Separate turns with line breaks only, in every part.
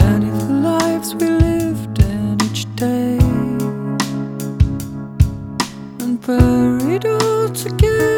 many the lives we lived in each day and buried all together.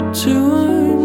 to.